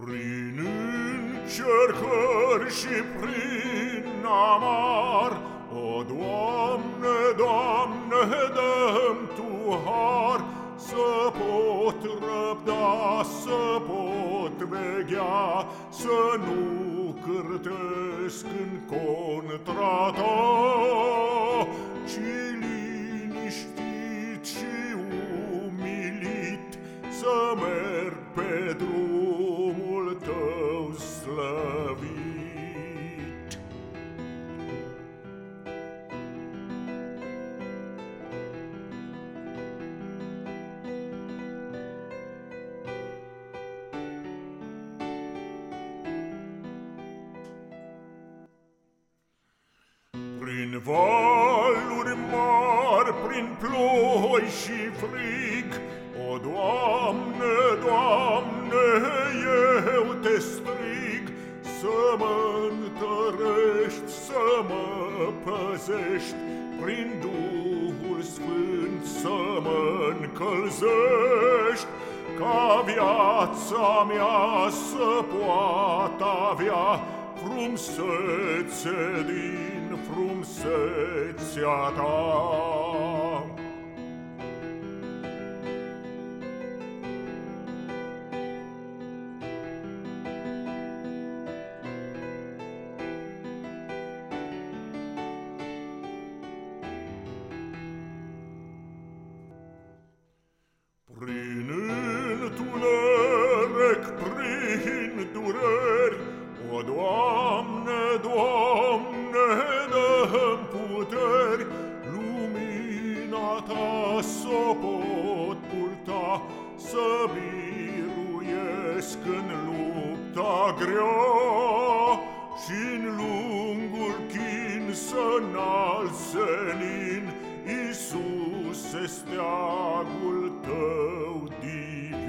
Prin încercări și prin amar, O, Doamne, Doamne, dăm Tu har, Să pot răbda, să pot veghea, Să nu cârtesc în contra Ta, Ci liniștit și umilit Să merg pe drumul Prin valuri mari, prin ploi și frig, O, Doamne, Doamne, eu te strig, Să mă întărești, să mă păzești, Prin Duhul Sfânt să mă încălzești, Ca viața mea să poată avea frumsețe, din frumsețea ta. Prin pot purta, Să biruiesc în lupta grea, Și-n lungul chin să-nal senin, Iisuse, steagul Tău divin.